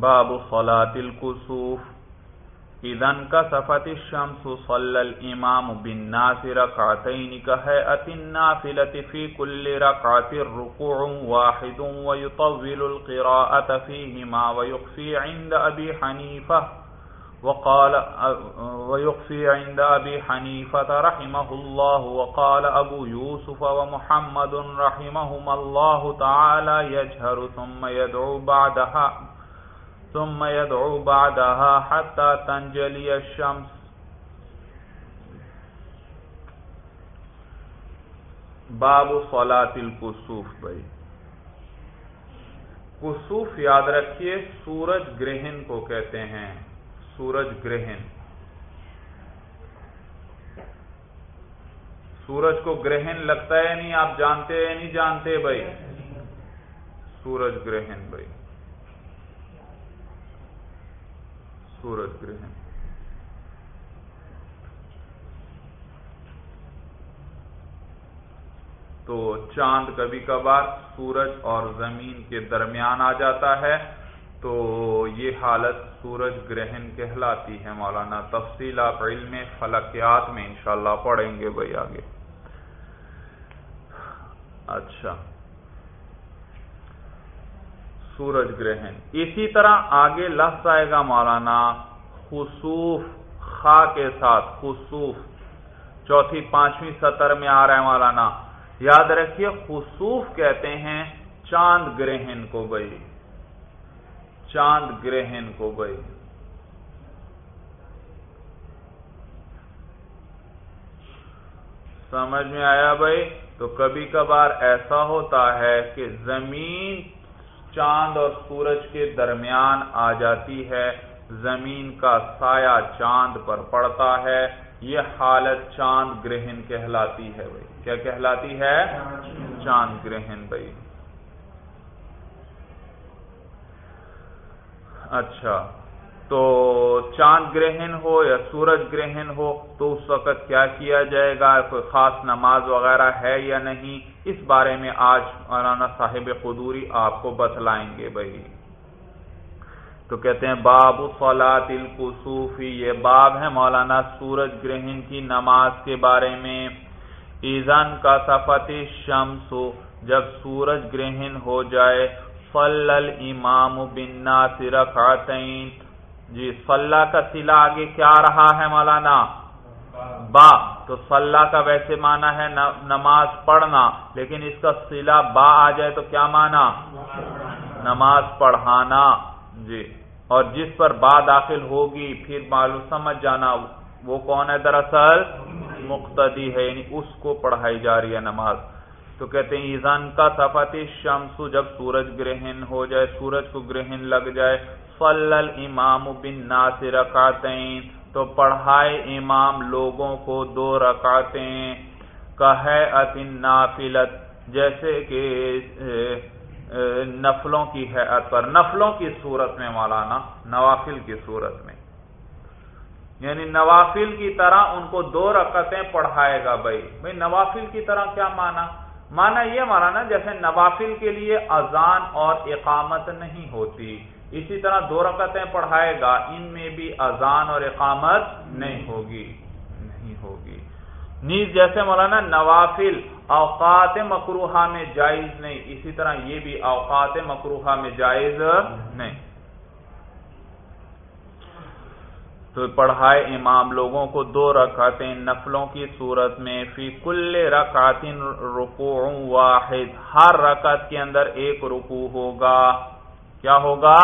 باب صلاة الكسوف. اذن كسفت الشمس، صلى الامام بالناس ركعتين كهيئة النافلة في كل ركعة ركوع واحد، ويطول القراءة فيهما، ويخفي عند ابي حنيفة، وقال، ويخفي عند ابي حنيفة رحمه الله، وقال ابو يوسف ومحمد رحمهما الله تعالى يجهر ثم يدعو بعدها. ثم يدعو بعدها حتى تنجلي الشمس. باب صلاة الكسوف بھائی. کسوف یاد رکھیے، سورج گرہن کو کہتے ہیں۔ سورج گرہن۔ سورج کو گرہن لگتا ہے نہیں؟ آپ جانتے ہیں نہیں جانتے بھائی؟ سورج گرہن بھائی۔ سورج گرہن تو چاند کبھی کبھار سورج اور زمین کے درمیان آ جاتا ہے۔ تو یہ حالت سورج گرہن کہلاتی ہے۔ مولانا تفصیل آپ علم فلکیات میں انشاءاللہ پڑھیں گے بھائی آگے۔ اچھا۔ سورج گرہن۔ اسی طرح آگے لفظ آئے گا مولانا خصوف خا کے ساتھ خصوف چوتھی، پانچویں سطر میں آ رہا ہے مولانا۔ یاد رکھیے خصوف کہتے ہیں چاند گرہن کو بھائی۔ چاند گرہن کو بھائی۔ سمجھ میں آیا بھائی؟ تو کبھی کبھار ایسا ہوتا ہے کہ زمین چاند اور سورج کے درمیان آ جاتی ہے۔ زمین کا سایہ چاند پر پڑتا ہے۔ یہ حالت چاند گرہن کہلاتی ہے بھائی۔ کیا کہلاتی ہے؟ چاند گرہن بھائی۔ اچھا۔ تو چاند گرہن ہو یا سورج گرہن ہو تو اس وقت کیا کیا جائے گا؟ کوئی خاص نماز وغیرہ ہے یا نہیں؟ اس بارے میں آج مولانا صاحب قدوری آپ کو بتلائیں گے بھائی۔ تو کہتے ہیں، باب صلاۃ القصوفی یہ باب ہے مولانا سورج گرہن کی نماز کے بارے میں۔ ایزان کا سفت شمس جب سورج گرہن ہو جائے فل الامام بالناس رکعتین۔ جی صلاح کا سلا آگے کیا رہا ہے مولانا؟ با، تو صلاح کا ویسے مانا ہے نماز پڑھنا، لیکن اس کا سلا با آ جائے تو کیا مانا نماز پڑھانا جی۔ اور جس پر با داخل ہوگی، پھر معلوم، سمجھ جانا، وہ کون ہے دراصل؟ مقتدی ہے یعنی اس کو پڑھائی جا رہی ہے نماز۔ تو کہتے ہیں ایزان کا صفت شمس جب سورج گرہن ہو جائے، سورج کو گرہن لگ جائے فل الامام بن ناصر تو پڑھائے امام لوگوں کو دو رکاتیں کہ نافلت جیسے کہ نفلوں کی حیعت پر۔ نفلوں کی صورت میں مولانا، نوافل کی صورت میں۔ یعنی نوافل کی طرح ان کو دو رکعتیں پڑھائے گا بھائی۔ بھائی، نوافل کی طرح کیا مانا؟ مانا یہ مانا نا جیسے نوافل کے لیے اذان اور اقامت نہیں ہوتی۔ اسی طرح دو رکعتیں پڑھائے گا، ان میں بھی اذان اور اقامت نہیں ہوگی نہیں ہوگی۔ نیز جیسے مولانا نوافل اوقات مکروحہ میں جائز نہیں، اسی طرح یہ بھی اوقات مکروحہ میں جائز نہیں۔ تو پڑھائے امام لوگوں کو دو رکعتیں نفلوں کی صورت میں، فی کل رکعت رکوع واحد، ہر رکعت کے اندر ایک رکوع ہوگا۔ کیا ہوگا؟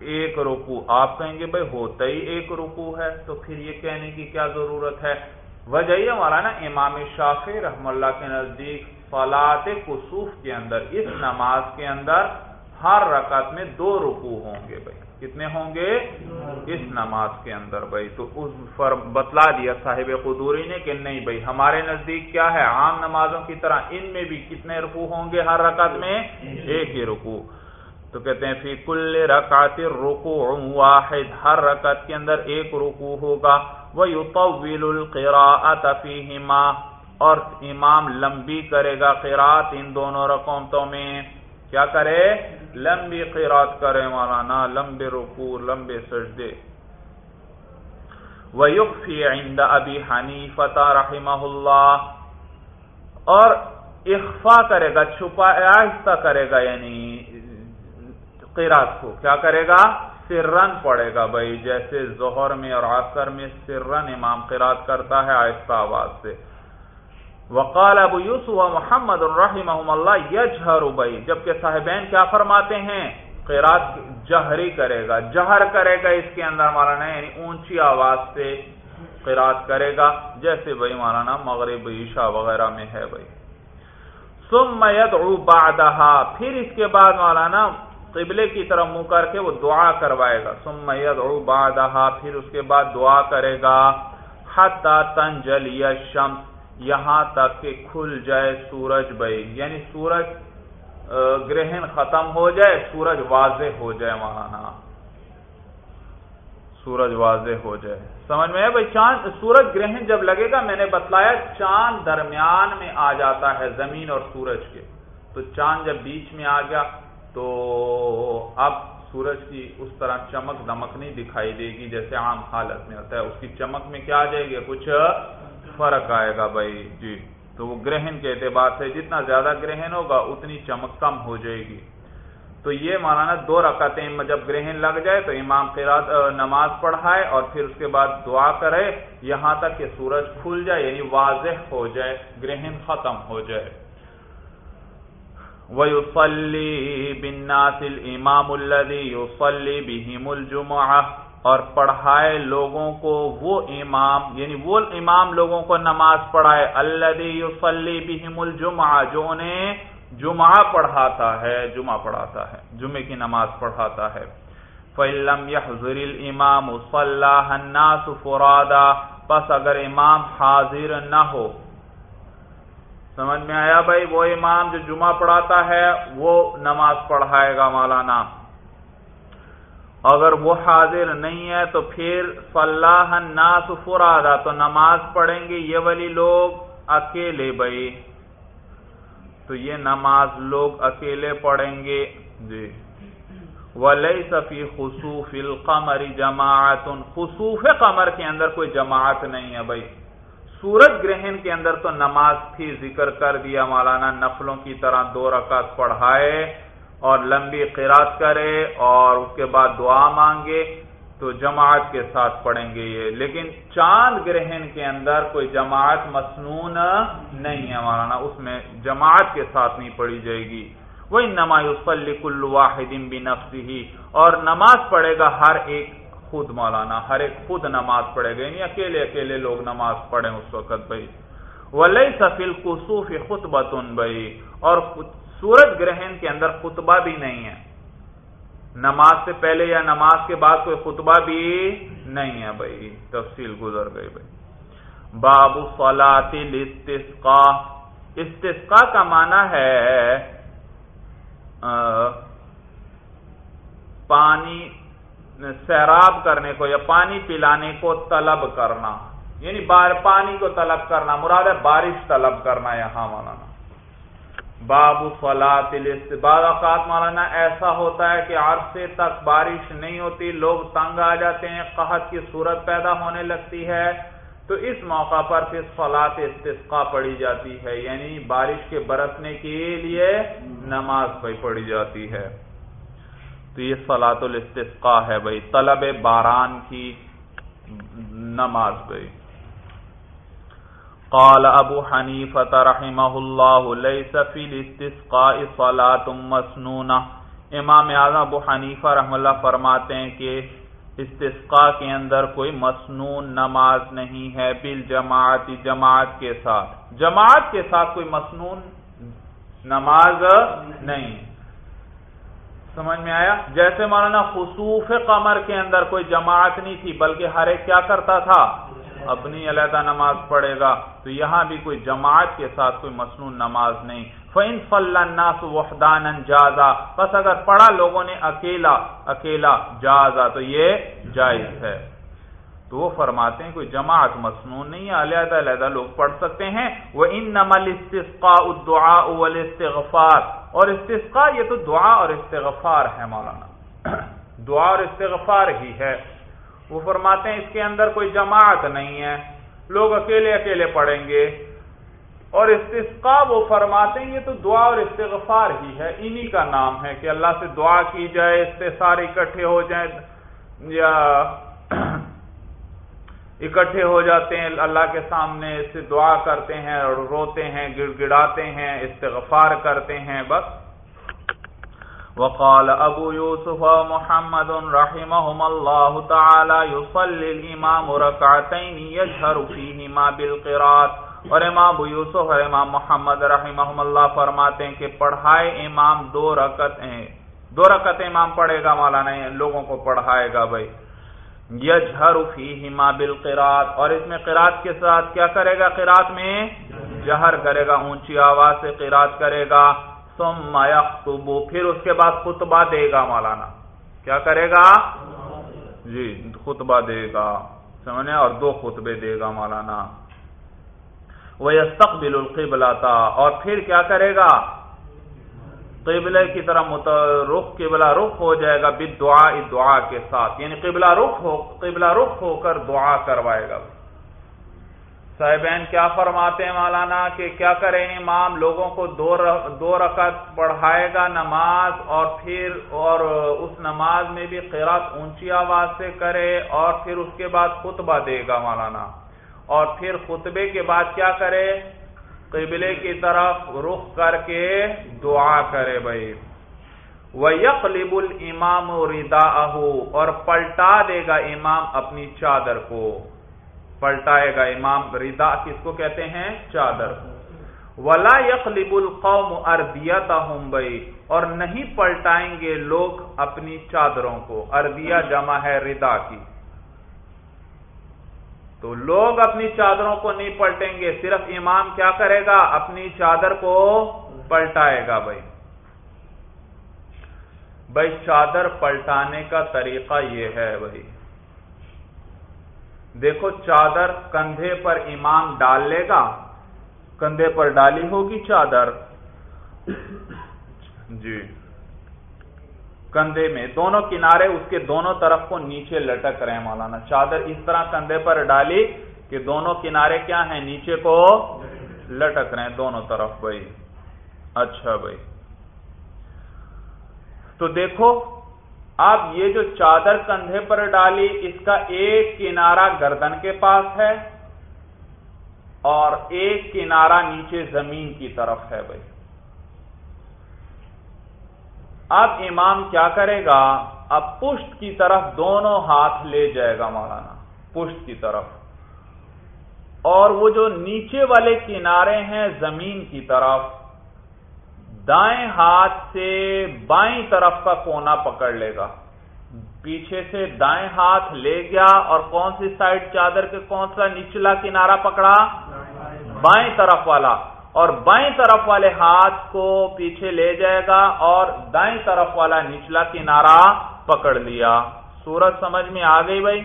ایک رکوع۔ آپ کہیں گے بھائی ہوتا ہی ایک رکوع ہے، تو پھر یہ کہنے کی کیا ضرورت ہے؟ وجہ یہ ہمارا نا، امام شافی رحم اللہ کے نزدیک فلاط کسوف کے اندر، اس نماز کے اندر ہر رکعت میں دو رکوع ہوں گے بھائی۔ کتنے ہوں گے؟ اس نماز کے اندر بھائی۔ تو اس پر بتلا دیا صاحب قدوری نے کہ نہیں بھائی، ہمارے نزدیک کیا ہے؟ عام نمازوں کی طرح ان میں بھی کتنے رکوع ہوں گے ہر رکعت میں؟ ایک ہی رکوع۔ تو کہتے ہیں، فی کل رکعت رکوع واحد، ہر رکعت کے اندر ایک رکوع ہوگا وہ یطول القراءت فیہما، اور امام لمبی کرے گا قرات ان دونوں رقومتوں میں۔ کیا کرے؟ لمبی قیرات کرے مولانا، لمبے رکور لمبے سجدے۔ ویقفی عند ابی حنیفتا رحمہ اللہ، اور اخفا کرے گا، چھپا، آہستہ کرے گا یعنی قیرات کو۔ کیا کرے گا؟ سرن پڑے گا بھائی۔ جیسے ظہر میں اور عصر میں سرن امام قرات کرتا ہے آہستہ آواز سے۔ وقال ابو یوسف و محمد الرحیم اللہ یجہر بھائی۔ جبکہ صاحبین کیا فرماتے ہیں؟ قرات جہری کرے گا۔ جہر کرے گا اس کے اندر مولانا یعنی اونچی آواز سے قرات کرے گا۔ جیسے بھائی مولانا مغرب عشاء وغیرہ میں ہے بھائی۔ ثم يدعو بعدها پھر اس کے بعد مولانا قبلے کی طرف منہ کر کے وہ دعا کروائے گا۔ ثم يدعو بعدها پھر اس کے بعد دعا کرے گا۔ حتی تنجلی الشمس، یہاں تک کہ کھل جائے سورج بھائی۔ یعنی سورج گرہن ختم ہو جائے، سورج واضح ہو جائے مولانا ہاں۔ سورج واضح ہو جائے۔ سمجھ میں ہے بھائی؟ چاند، سورج گرہن جب لگے گا، میں نے بتلایا چاند درمیان میں آ جاتا ہے، زمین اور سورج کے۔ تو چاند جب بیچ میں آ گیا تو اب سورج کی اس طرح چمک دمک نہیں دکھائی دے گی جیسے عام حالت میں ہوتا ہے۔ اس کی چمک میں کیا آ جائے گی؟ کچھ فرق آئے گا بھائی۔ جی۔ تو وہ گرہن کے اعتبار سے جتنا زیادہ گرہن ہوگا، اتنی چمک کم ہو جائے گی۔ تو یہ مولانا دو رکعتیں جب گرہن لگ جائے تو امام قرات نماز پڑھائے اور پھر اس کے بعد دعا کرے، یہاں تک کہ سورج کھل جائے یعنی واضح ہو جائے، گرہن ختم ہو جائے۔ وَيُصَلِّي بِالنَّاسِ الْإِمَامُ الَّذِي يُصَلِّي بِهِمُ الْجُمُعَةِ اور پڑھائے لوگوں کو وہ امام یعنی وہ امام لوگوں کو نماز پڑھائے، الَّذِي يُصَلِّي بِهِمُ الْجُمْعَةِ جو انہیں جمعہ پڑھاتا ہے، جمعہ پڑھاتا ہے، جمعے کی نماز پڑھاتا ہے۔ فَإِلَّمْ يَحْضُرِ الْإِمَامُ صَلَّاهَ النَّاسُ فُرَادًا، پس اگر امام حاضر نہ ہو سمجھ میں آیا بھائی؟ وہ امام جو جمعہ پڑھاتا ہے، وہ نماز پڑھائے گا مولانا۔ اگر وہ حاضر نہیں ہے تو پھر فلاح الناس فرادا، تو نماز پڑھیں گے یہ والی لوگ اکیلے بھائی۔ تو یہ نماز لوگ اکیلے پڑھیں گے۔ جی۔ ولی صفی خصوف القمر جماعت خصوف قمر کے اندر کوئی جماعت نہیں ہے بھائی۔ سورج گرہن کے اندر تو نماز تھی ذکر کر دیا، مولانا نفلوں کی طرح دو رکعت پڑھائے اور لمبی قرات کرے اور اس کے بعد دعا مانگے تو جماعت کے ساتھ پڑھیں گے یہ۔ لیکن چاند گرہن کے اندر کوئی جماعت مسنون نہیں ہے مولانا، اس میں جماعت کے ساتھ نہیں پڑھی جائے گی۔ وہی نماز واحد بھی اور نماز پڑھے گا ہر ایک خود مولانا ہر ایک خود نماز پڑھے گا یعنی اکیلے اکیلے لوگ نماز پڑھیں اس وقت بھائی۔ ولی سفیل قصوف خطبۃ بھائی۔ اور سورج گرہن کے اندر خطبہ بھی نہیں ہے۔ نماز سے پہلے یا نماز کے بعد کوئی خطبہ بھی نہیں ہے بھائی۔ تفصیل گزر گئی بھائی۔ باب فلاط استسقا استسقا کا معنی ہے پانی سیراب کرنے کو یا پانی پلانے کو طلب کرنا یعنی بار پانی کو طلب کرنا، مراد ہے بارش طلب کرنا یہاں مولانا۔ باب فلاط بعض اوقات مولانا ایسا ہوتا ہے کہ عرصے تک بارش نہیں ہوتی، لوگ تنگ آ جاتے ہیں، قحط کی صورت پیدا ہونے لگتی ہے۔ تو اس موقع پر پھر فلاط استسقا پڑھی جاتی ہے یعنی بارش کے برسنے کے لیے نماز پڑھی جاتی ہے۔ تو یہ فلاط الاستسقا ہے بھائی۔ طلب باران کی نماز بھائی۔ قال ابو حنیفہ رحمہ اللہ، لیس فی الاستسقاء صلاة مسنونہ۔ امام اعظم ابو حنیفہ رحم اللہ فرماتے ہیں کہ استسقاء کے اندر کوئی مسنون نماز نہیں ہے، بالجماعت، جماعت کے ساتھ۔ جماعت کے ساتھ کوئی مسنون نماز نہیں۔ سمجھ میں آیا؟ جیسے مولانا خصوف قمر کے اندر کوئی جماعت نہیں تھی، بلکہ ہر ایک کیا کرتا تھا؟ اپنی علیحدہ نماز پڑھے گا۔ تو یہاں بھی کوئی جماعت کے ساتھ کوئی مصنون نماز نہیں۔ فن فلناس وحدان جازا۔ بس اگر پڑھا، لوگوں نے اکیلا اکیلا جازا، تو یہ جائز ہے۔ تو وہ فرماتے ہیں کوئی جماعت مصنون نہیں ہے، علیحدہ علیحدہ لوگ پڑھ سکتے ہیں۔ وہ ان نمل استفقا دعا استغفار اور استفقا یہ تو دعا اور استغفار ہے مولانا۔ دعا اور استغفار ہی ہے۔ وہ فرماتے ہیں اس کے اندر کوئی جماعت نہیں ہے۔ لوگ اکیلے اکیلے پڑھیں گے۔ اور استفقا وہ فرماتے ہیں یہ تو دعا اور استغفار ہی ہے۔ انہی کا نام ہے کہ اللہ سے دعا کی جائے، اس سے سارے اکٹھے ہو جائیں۔ یا اکٹھے ہو جاتے ہیں، اللہ کے سامنے سے دعا کرتے ہیں اور روتے ہیں گڑ گڑاتے ہیں، استغفار کرتے ہیں، بس۔ وقال ابو یوسف محمد رحمهم اللہ تعالی يصلي الامام ركعتين يجهر فيهما بالقراءه اور امام ابو یوسف اور امام محمد رحمهم اللہ فرماتے ہیں کہ پڑھائے امام دو رکعتیں دو رکعتیں امام پڑھے گا، مولانا یعنی لوگوں کو پڑھائے گا، بھائی۔ یجہر فیہما بالقرات، اور اس میں قرات کے ساتھ کیا کرے گا؟ قرات میں جہر کرے گا، اونچی آواز سے قرات کرے گا۔ ثم یخطب، پھر اس کے بعد خطبہ دے گا مولانا۔ کیا کرے گا؟ جی خطبہ دے گا۔ سمجھے؟ اور دو خطبے دے گا مولانا۔ وہ یستقبل القبلہ اور پھر کیا کرے گا؟ قبلہ کی طرح رخ قبلہ رخ ہو جائے گا بد دعا دعا کے ساتھ۔ یعنی قبلہ رخ ہو قبلہ رخ ہو کر دعا کروائے گا۔ صاحبین، کیا فرماتے ہیں مولانا کہ کیا کریں امام؟ لوگوں کو دو رکعت پڑھائے گا نماز اور پھر اور اس نماز میں بھی قرات اونچی آواز سے کرے اور پھر اس کے بعد خطبہ دے گا مولانا۔ اور پھر خطبے کے بعد کیا کرے؟ قبلے کی طرف رخ کر کے دعا کرے بھائی۔ وہ یقلب المام ردا اور پلٹا دے گا امام اپنی چادر کو۔ پلٹائے گا امام ردا کس کو کہتے ہیں؟ چادر ولا یقلب القوم اردیت بھائی، اور نہیں پلٹائیں گے لوگ اپنی چادروں کو۔ اردیا جمع ہے ردا کی۔ تو لوگ اپنی چادروں کو نہیں پلٹیں گے، صرف امام کیا کرے گا؟ اپنی چادر کو پلٹائے گا بھائی۔ بھائی، چادر پلٹانے کا طریقہ یہ ہے بھائی۔ دیکھو، چادر کندھے پر امام ڈال لے گا۔ کندھے پر ڈالی ہوگی چادر۔ جی۔ کندھے میں۔ دونوں کنارے اس کے دونوں طرف کو نیچے لٹک رہے ہیں مولانا۔ چادر اس طرح کندھے پر ڈالی کہ دونوں کنارے کیا ہیں؟ نیچے کو لٹک رہے ہیں دونوں طرف، بھائی۔ اچھا بھائی۔ تو دیکھو، اب یہ جو چادر کندھے پر ڈالی، اس کا ایک کنارہ گردن کے پاس ہے اور ایک کنارہ نیچے زمین کی طرف ہے بھائی۔ اب امام کیا کرے گا؟ اب پشت کی طرف دونوں ہاتھ لے جائے گا مولانا پشت کی طرف۔ اور وہ جو نیچے والے کنارے ہیں زمین کی طرف۔ دائیں ہاتھ سے بائیں طرف کا کونا پکڑ لے گا۔ پیچھے سے دائیں ہاتھ لے گیا اور کون سی سائڈ چادر کے کون سا نچلا کنارہ پکڑا؟ بائیں طرف والا۔ اور بائیں طرف والے ہاتھ کو پیچھے لے جائے گا اور دائیں طرف والا نچلا کنارہ پکڑ لیا۔ سورج سمجھ میں آ گئی بھائی؟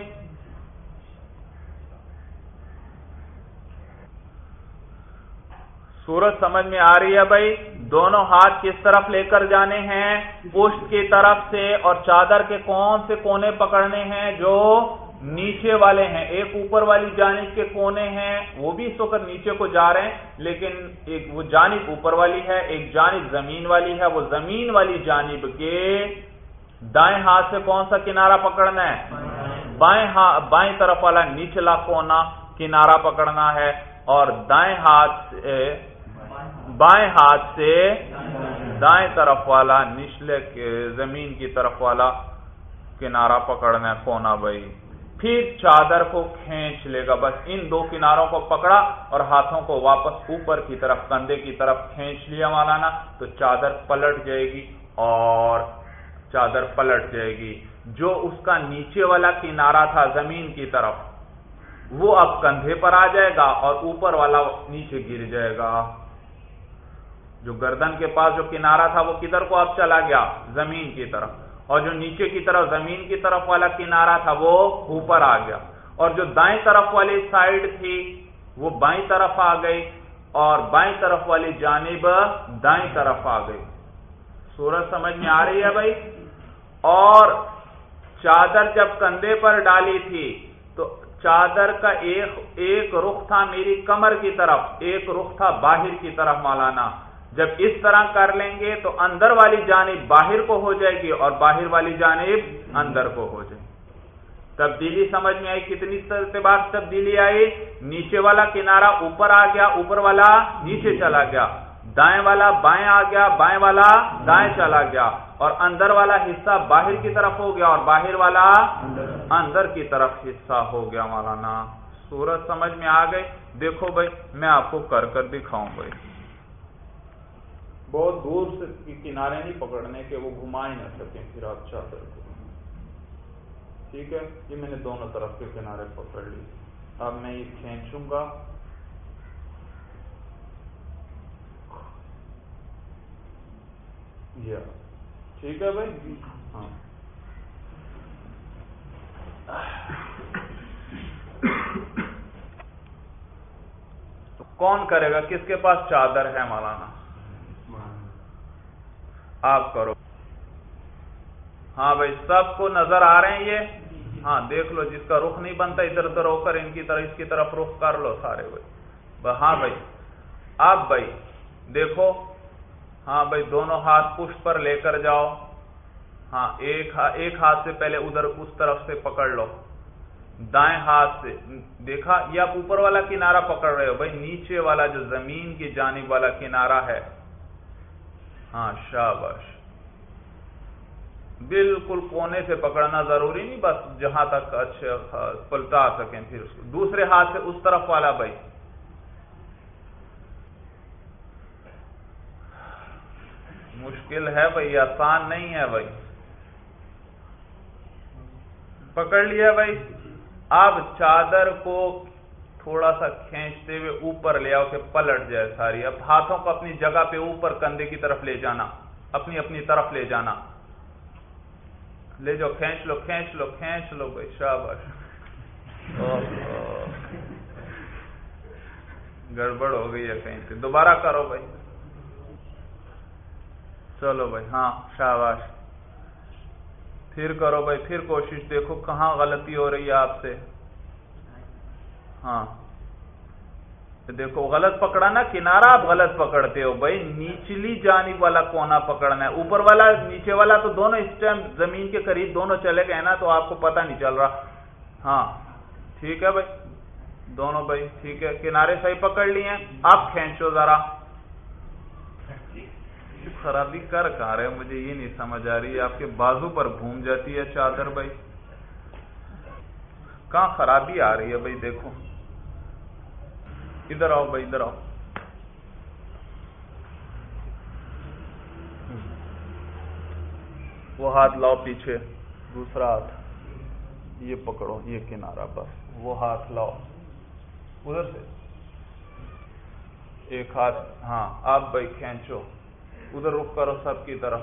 سورج سمجھ میں آ رہی ہے بھائی، دونوں ہاتھ کس طرف لے کر جانے ہیں؟ پشت کی طرف سے اور چادر کے کون سے کونے پکڑنے ہیں جو نیچے والے ہیں، ایک اوپر والی جانب کے کونے ہیں، وہ بھی اس وقت نیچے کو جا رہے ہیں، لیکن ایک وہ جانب اوپر والی ہے، ایک جانب زمین والی ہے، وہ زمین والی جانب کے دائیں ہاتھ سے کون سا کنارہ پکڑنا ہے؟ بائیں بائیں طرف والا نیچلا کونا کنارہ پکڑنا ہے، اور دائیں ہاتھ سے، بائیں ہاتھ سے دائیں طرف والا نچلے زمین کی طرف والا کنارہ پکڑنا ہے، کونا بھائی۔ پھر چادر کو کھینچ لے گا۔ بس ان دو کناروں کو پکڑا اور ہاتھوں کو واپس اوپر کی طرف، کندھے کی طرف کھینچ لیا مولانا۔ تو چادر پلٹ جائے گی اور چادر پلٹ جائے گی۔ جو اس کا نیچے والا کنارا تھا زمین کی طرف، وہ اب کندھے پر آ جائے گا اور اوپر والا نیچے گر جائے گا۔ جو گردن کے پاس جو کنارا تھا، وہ کدھر کو اب چلا گیا؟ زمین کی طرف۔ اور جو نیچے کی طرف زمین کی طرف والا کنارہ تھا وہ اوپر آ گیا اور جو دائیں طرف والی سائڈ تھی وہ بائیں طرف آ گئی اور بائیں طرف والی جانب دائیں طرف آ گئی۔ سورج سمجھ میں آ رہی ہے بھائی؟ اور چادر جب کندھے پر ڈالی تھی تو چادر کا ایک ایک رخ تھا میری کمر کی طرف، ایک رخ تھا باہر کی طرف مولانا۔ جب اس طرح کر لیں گے تو اندر والی جانب باہر کو ہو جائے گی اور باہر والی جانب اندر کو ہو جائے گی۔ تبدیلی سمجھ میں آئی کتنی بعد تبدیلی آئی؟ نیچے والا کنارا اوپر آ گیا، اوپر والا نیچے چلا گیا، دائیں والا بائیں آ گیا، بائیں والا دائیں چلا گیا، اور اندر والا حصہ باہر کی طرف ہو گیا اور باہر والا اندر کی طرف حصہ ہو گیا۔ مولانا، سورج سمجھ میں آ گئی دیکھو بھائی، میں آپ کو کر کر دکھاؤں بھائی۔ بہت دور سے کنارے نہیں پکڑنے کے، وہ گھما ہی نہ سکیں پھر آپ چادر کو۔ ٹھیک ہے؟ یہ میں نے دونوں طرف کے کنارے پکڑ لی۔ اب میں یہ کھینچوں گا۔ یا۔ ٹھیک ہے بھائی؟ ہاں۔ تو کون کرے گا؟ کس کے پاس چادر ہے مولانا؟ آپ کرو۔ ہاں بھائی، سب کو نظر آ رہے ہیں یہ؟ ہاں دیکھ لو، جس کا رخ نہیں بنتا، ادھر ادھر ہو کر ان کی طرح، اس کی طرف رخ کر لو سارے بھائی۔ ہاں بھائی آپ بھائی، دیکھو۔ ہاں بھائی، دونوں ہاتھ پشت پر لے کر جاؤ۔ ہاں ایک ایک ہاتھ سے پہلے ادھر اس طرف سے پکڑ لو۔ دائیں ہاتھ سے۔ دیکھا، یہ آپ اوپر والا کنارا پکڑ رہے ہو۔ بھائی، نیچے والا جو زمین کی جانب والا کنارا ہے ہاں شاباش۔ بالکل کونے سے پکڑنا ضروری نہیں، بس جہاں تک اچھے پلٹا سکیں پھر اس کو۔ دوسرے ہاتھ سے اس طرف والا بھائی۔ مشکل ہے بھائی، آسان نہیں ہے بھائی۔ پکڑ لیا بھائی۔ اب چادر کو تھوڑا سا کھینچتے ہوئے اوپر لے آؤ کہ پلٹ جائے ساری۔ اب ہاتھوں کو اپنی جگہ پہ اوپر کندھے کی طرف لے جانا۔ اپنی اپنی طرف لے جانا۔ لے جاؤ، کھینچ لو کھینچ لو کھینچ لو بھائی، شاباش۔ گڑبڑ ہو گئی ہے کہیں سے دوبارہ کرو بھائی۔ چلو بھائی ہاں شاباش۔ پھر کرو بھائی، پھر کوشش۔ دیکھو کہاں غلطی ہو رہی ہے آپ سے۔ ہاں۔ دیکھو، غلط پکڑا نا کنارا آپ غلط پکڑتے ہو بھائی نیچلی جانب والا کونا پکڑنا ہے۔ اوپر والا، نیچے والا تو دونوں اس ٹائم زمین کے قریب دونوں چلے گئے نا، تو آپ کو پتہ نہیں چل رہا۔ ہاں ٹھیک ہے بھائی۔ دونوں بھائی، ٹھیک ہے۔ کنارے صحیح پکڑ لیے۔ آپ کھینچو ذرا۔ خرابی کر کہاں رہے مجھے یہ نہیں سمجھ آ رہی۔ آپ کے بازو پر گھوم جاتی ہے چادر بھائی۔ کہاں خرابی آ رہی ہے بھائی، دیکھو۔ ادھر آؤ بھائی، ادھر آؤ۔ وہ ہاتھ لاؤ پیچھے، دوسرا ہاتھ۔ یہ پکڑو، یہ کنارا بس۔ وہ ہاتھ لاؤ۔ ادھر سے۔ ایک ہاتھ ہاں آپ بھائی کھینچو۔ ادھر رخ کرو سب کی طرف۔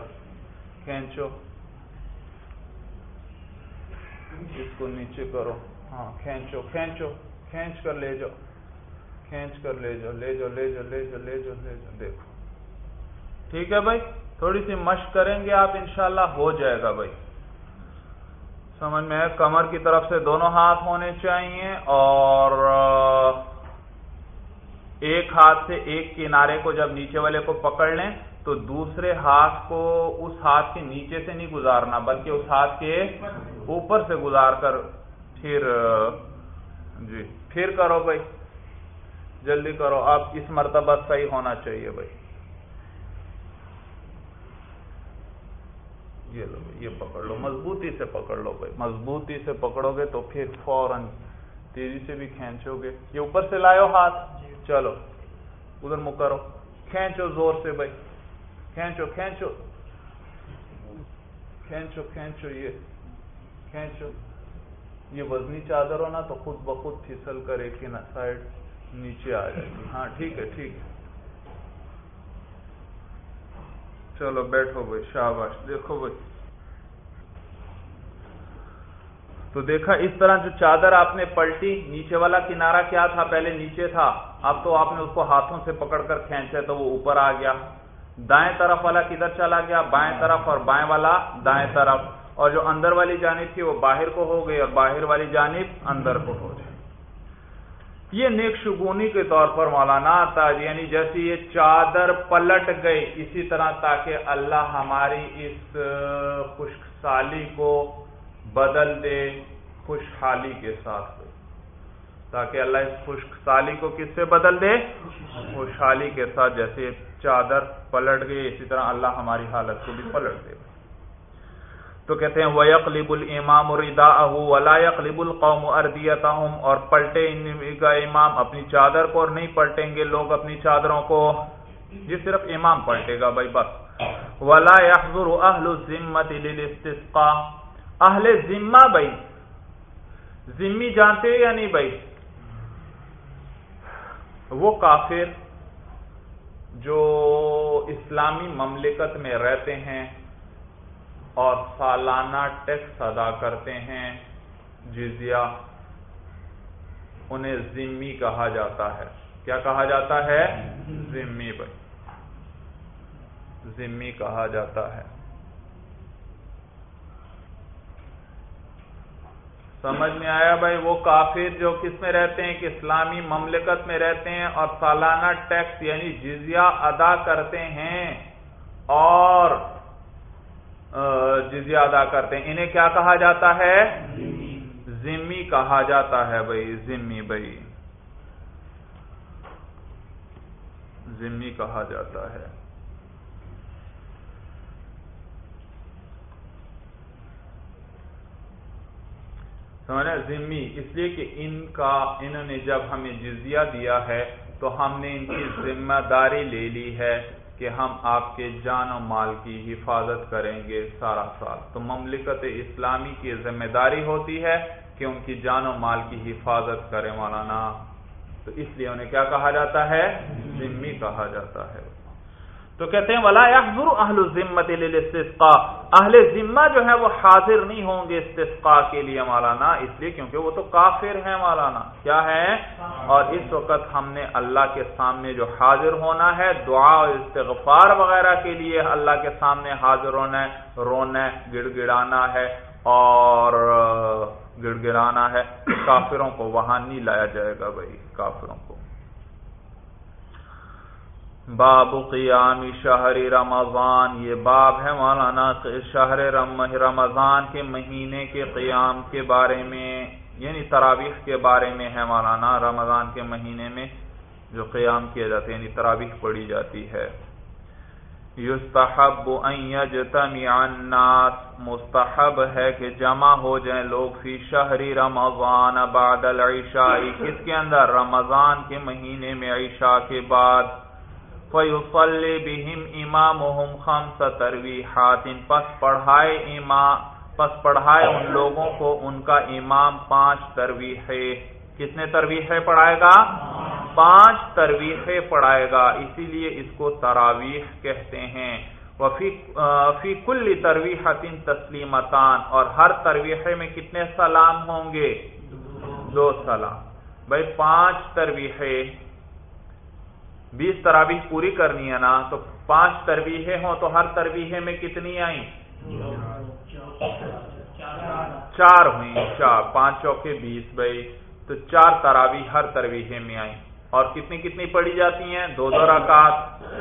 کھینچو۔ اس کو نیچے کرو۔ ہاں کھینچو کھینچو، کھینچ کر لے جاؤ۔ کھینچ کر لے جاؤ لے جاؤ لے جاؤ لے جاؤ لے جاؤ لے جاؤ، دیکھو۔ ٹھیک ہے بھائی؟ تھوڑی سی مشق کریں گے آپ، انشاءاللہ ہو جائے گا بھائی۔ سمجھ میں کمر کی طرف سے دونوں ہاتھ ہونے چاہیے اور ایک ہاتھ سے ایک کنارے کو جب نیچے والے کو پکڑ لیں تو دوسرے ہاتھ کو اس ہاتھ کے نیچے سے نہیں گزارنا، بلکہ اس ہاتھ کے اوپر سے گزار کر پھر جی پھر کرو بھائی۔ جلدی کرو آپ اس مرتبہ صحیح ہونا چاہیے بھائی۔ یہ لو یہ پکڑ لو مضبوطی سے پکڑ لو بھائی۔ مضبوطی سے پکڑو گے تو پھر فوراً تیزی سے بھی کھینچو گے۔ یہ اوپر سے لائو ہاتھ۔ چلو ادھر مکرو کھینچو زور سے بھائی۔ کھینچو کھینچو۔ کھینچو کھینچو یہ۔ کھینچو۔ یہ وزنی چادر ہو نا تو خود بخود پھسل کر ایک ہی سائڈ۔ نیچے آ جائے گی۔ ہاں ٹھیک ہے ٹھیک ہے۔ چلو، بیٹھو بھائی، شاباش، دیکھو بھائی۔ تو دیکھا، اس طرح جو چادر آپ نے پلٹی، نیچے والا کنارہ کیا تھا؟ پہلے نیچے تھا۔ اب تو آپ نے اس کو ہاتھوں سے پکڑ کر کھینچے تو وہ اوپر آ گیا۔ دائیں طرف والا کدھر چلا گیا؟ بائیں طرف، اور بائیں والا دائیں طرف۔ اور جو اندر والی جانب تھی، وہ باہر کو ہو گئی، اور باہر والی جانب اندر کو ہو جائے یہ نیک شگونی کے طور پر مولانا آتا یعنی جیسے یہ چادر پلٹ گئی اسی طرح تاکہ اللہ ہماری اس خشک سالی کو بدل دے، خوشحالی کے ساتھ تاکہ اللہ اس خشک سالی کو کس سے بدل دے؟ خوشحالی کے ساتھ، جیسے چادر پلٹ گئی اسی طرح اللہ ہماری حالت کو بھی پلٹ دے۔ تو کہتے ہیں، وَيَقْلِبُ الْإِمَامُ رِدَاءَهُ وَلَا يَقْلِبُ الْقَوْمُ أَرْدِيَتَهُمْ اور پلٹے ان کا امام اپنی چادر کو اور نہیں پلٹیں گے لوگ اپنی چادروں کو۔ جی صرف امام پلٹے گا بھائی، بس۔ وَلَا يَحْضُرُ أَهْلُ الزِّمَّةِ لِلْإِسْتِسْقَى اہل ذمہ بھائی ذمی جانتے یا نہیں بھائی؟ وہ کافر جو اسلامی مملکت میں رہتے ہیں اور سالانہ ٹیکس ادا کرتے ہیں، جزیہ انہیں ذمی کہا جاتا ہے۔ کیا کہا جاتا ہے؟ ذمی بھائی ذمی کہا جاتا ہے۔ سمجھ میں آیا بھائی؟ وہ کافر جو کس میں رہتے ہیں؟ کہ اسلامی مملکت میں رہتے ہیں اور سالانہ ٹیکس یعنی جزیہ ادا کرتے ہیں اور جزیہ ادا کرتے ہیں۔ انہیں کیا کہا جاتا ہے؟ ذمی کہا جاتا ہے بھائی، ذمی بھائی۔ ذمی کہا جاتا ہے۔ سمجھا؟ ذمی، اس لیے کہ ان کا، انہوں نے جب ہمیں جزیہ دیا ہے تو ہم نے ان کی ذمہ داری لے لی ہے۔ کہ ہم آپ کے جان و مال کی حفاظت کریں گے سارا سال۔ تو مملکت اسلامی کی ذمہ داری ہوتی ہے کہ ان کی جان و مال کی حفاظت کرے مولانا۔ تو اس لیے انہیں کیا کہا جاتا ہے؟ ذمی کہا جاتا ہے۔ تو کہتے ہیں، ولا يحضر اہل ذمت للاستسقاء۔ اہل ذمہ جو ہے وہ حاضر نہیں ہوں گے استسقاء کے لیے مولانا، اس لیے کیونکہ وہ تو کافر ہیں مولانا۔ کیا ہے اور اس وقت ہم نے اللہ کے سامنے جو حاضر ہونا ہے، دعا اور استغفار وغیرہ کے لیے اللہ کے سامنے حاضر ہونا ہے، رونا ہے گڑ گڑانا ہے اور گڑ گڑانا ہے۔ کافروں کو وہاں نہیں لایا جائے گا بھائی، کافروں کو۔ باب قیام شہر رمضان، یہ باب ہے مولانا شہر رمضان کے مہینے کے قیام کے بارے میں یعنی تراویح کے بارے میں ہے مولانا، رمضان کے مہینے میں جو قیام کیا جاتا ہے یعنی تراویح پڑھی جاتی ہے۔ یستحب ان یجتمع الناس، مستحب ہے کہ جمع ہو جائیں لوگ فی شہر رمضان بعد العشاء۔ کس کے اندر؟ رمضان کے مہینے میں عشاء کے بعد۔ فیصلی بہم امامہم خمس ترویحات پس پڑھائے امام پس پڑھائے ان لوگوں کو ان کا امام پانچ ترویحے۔ کتنے ترویحے پڑھائے گا؟ پانچ ترویحے پڑھائے گا۔ اسی لیے اس کو تراویح کہتے ہیں۔ فی کل ترویحت تسلیمتان۔ اور ہر ترویحے میں کتنے سلام ہوں گے؟ دو سلام۔ بھائی، پانچ ترویحے۔ بیس تراویح پوری کرنی ہے نا، تو پانچ ترویحیں ہوں تو ہر ترویحے میں کتنی آئیں؟ چار ہوئی چار پانچ چوکے، بیس بھائی، تو چار تراویح ہر ترویحے میں آئیں۔ اور کتنی کتنی پڑی جاتی ہیں؟ دو دو رکعت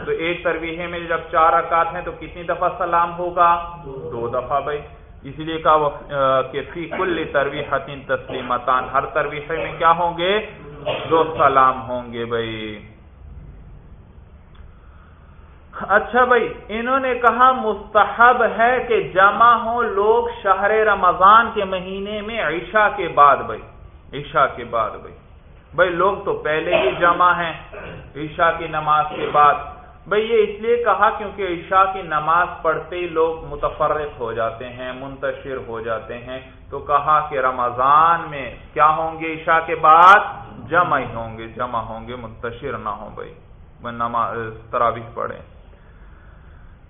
تو ایک ترویحے میں جب چار رکعت ہیں تو کتنی دفعہ سلام ہوگا؟ دو دفعہ بھائی۔ اسی لیے کہا کہ فی کل ترویح تسلیمتان، ہر ترویحے میں کیا ہوں گے؟ دو سلام ہوں گے بھائی۔ اچھا بھائی، انہوں نے کہا مستحب ہے کہ جمع ہو لوگ شہر رمضان کے مہینے میں عشاء کے بعد بھائی۔ عشاء کے بعد بھائی۔ بھائی، لوگ تو پہلے ہی جمع ہیں عشاء کی نماز کے بعد۔ بھائی، یہ اس لیے کہا کیونکہ عشاء کی نماز پڑھتے ہی لوگ متفرق ہو جاتے ہیں، منتشر ہو جاتے ہیں۔ تو کہا کہ رمضان میں کیا ہوں گے عشاء کے بعد؟ جمع ہی ہوں گے، جمع ہوں گے، منتشر نہ ہوں بھائی۔ نماز، تراویح پڑھیں۔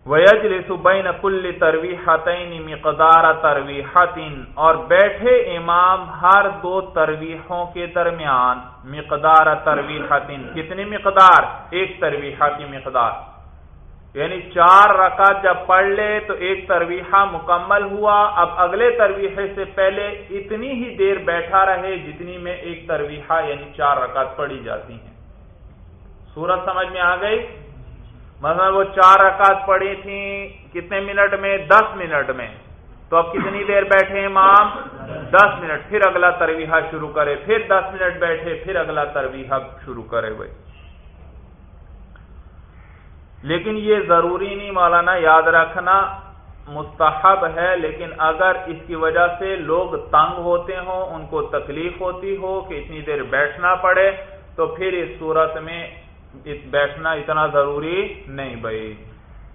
وَيَجْلِسُ بَيْنَ كُلِّ تَرْوِيحَتَيْنِ مِقْدَارَ تَرْوِيحَةٍ اور بیٹھے امام ہر دو ترویحوں کے درمیان مقدار ترویحَةٍ کتنی مقدار؟ ایک ترویحہ کی مقدار۔ یعنی چار رکعت جب پڑھ لے تو ایک ترویحہ مکمل ہوا۔ اب اگلے ترویحے سے پہلے اتنی ہی دیر بیٹھا رہے جتنی میں ایک ترویحہ یعنی چار رکعت پڑھی جاتی ہیں۔ سورت سمجھ میں آ گئی؟ مثلا وہ چار رکعت پڑی تھی، کتنے منٹ میں؟ دس منٹ میں۔ تو اب کتنی دیر بیٹھے امام؟ دس منٹ۔ پھر اگلا ترویحہ شروع کرے۔ پھر دس منٹ بیٹھے، پھر اگلا ترویحہ شروع کرے بھائی لیکن یہ ضروری نہیں مولانا، یاد رکھنا مستحب ہے، لیکن اگر اس کی وجہ سے لوگ تنگ ہوتے ہوں، ان کو تکلیف ہوتی ہو کہ اتنی دیر بیٹھنا پڑے، تو پھر اس صورت میں بیٹھنا اتنا ضروری نہیں بھائی۔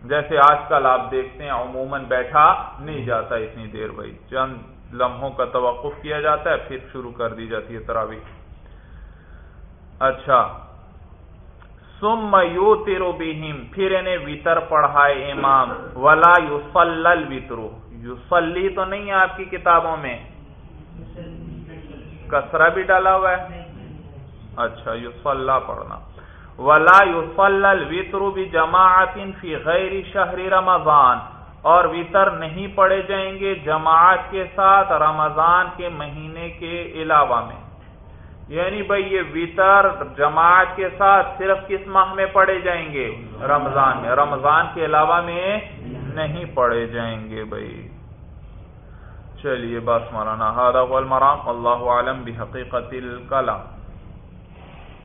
جیسے آج کل آپ دیکھتے ہیں، عموماً بیٹھا نہیں جاتا اتنی دیر بھائی۔ چند لمحوں کا توقف کیا جاتا ہے، پھر شروع کر دی جاتی ہے تراوی اچھا۔ سم یو تیرو بہم، پھر انہیں ویتر پڑھائے امام۔ ولا یوسل ویترو یوسلی تو نہیں ہے آپ کی کتابوں میں۔ کسرا بھی ڈالا ہوا ہے۔ اچھا یوسلہ پڑھنا۔ ولا يصلى الوتر بجماعت فی غیر شہر رمضان۔ اور وطر نہیں پڑے جائیں گے جماعت کے ساتھ رمضان کے مہینے کے علاوہ میں۔ یعنی بھائی یہ وطر جماعت کے ساتھ صرف کس ماہ میں پڑے جائیں گے؟ رمضان میں۔ رمضان کے علاوہ میں نہیں پڑے جائیں گے بھائی۔ چلیے بس مولانا المرام اللہ عالم بحقیقت الکلام۔